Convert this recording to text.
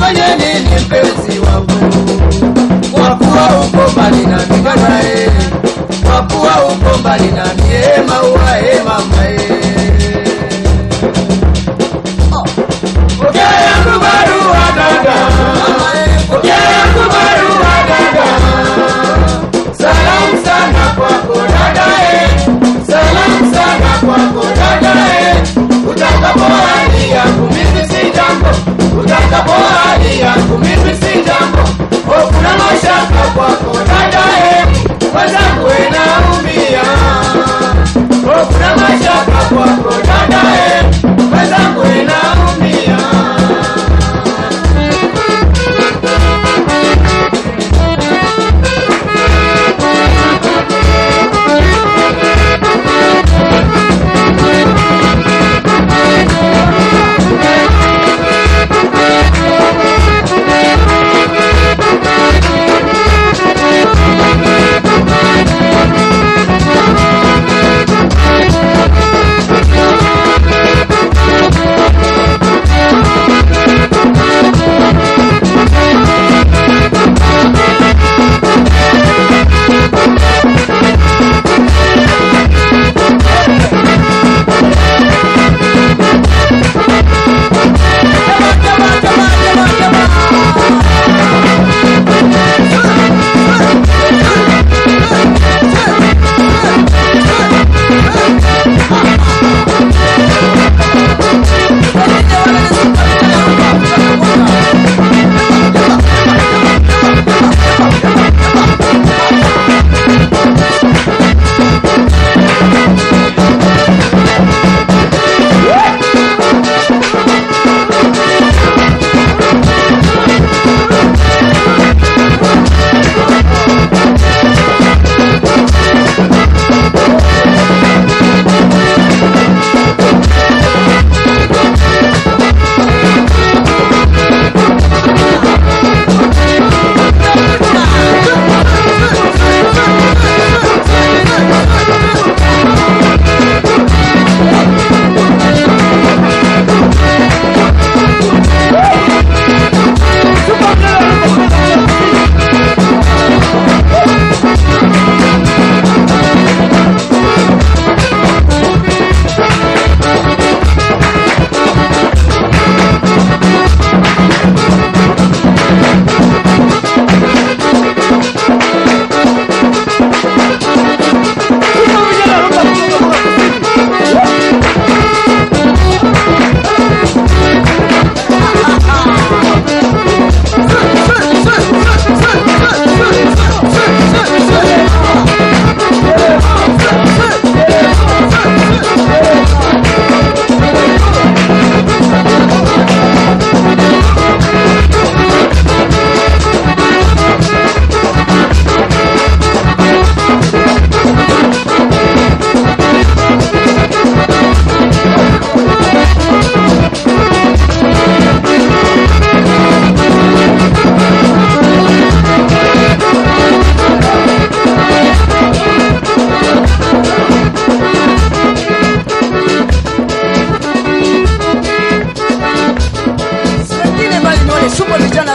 nifanye nini mpenzi wangu? Kwa kuwa uko mbali na miganae kwa kuwa uko mbali na miema uae mamae Utakapoalia dia, comigo em se ou por uma loja. Su policial